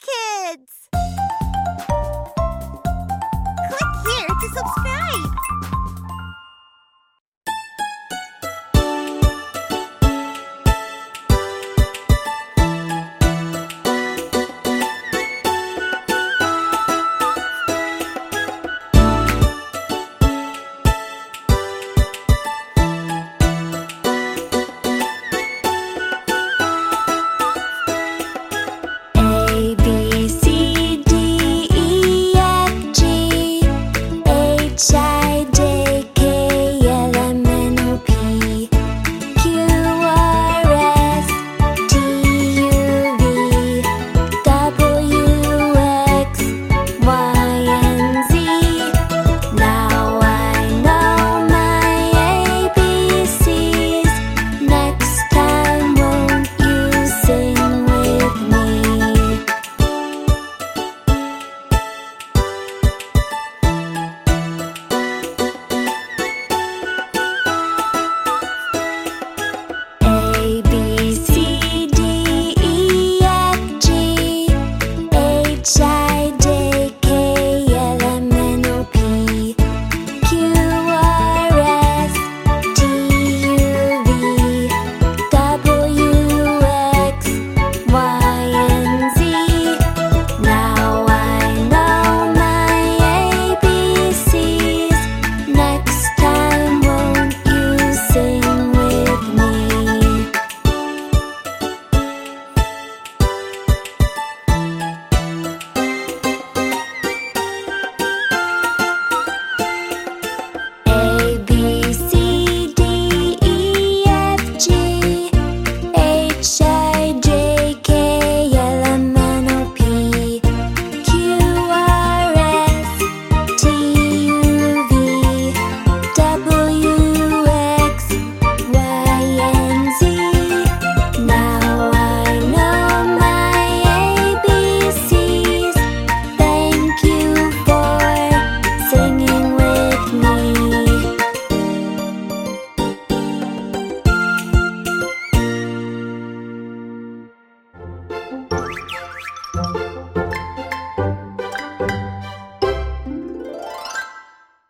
kids!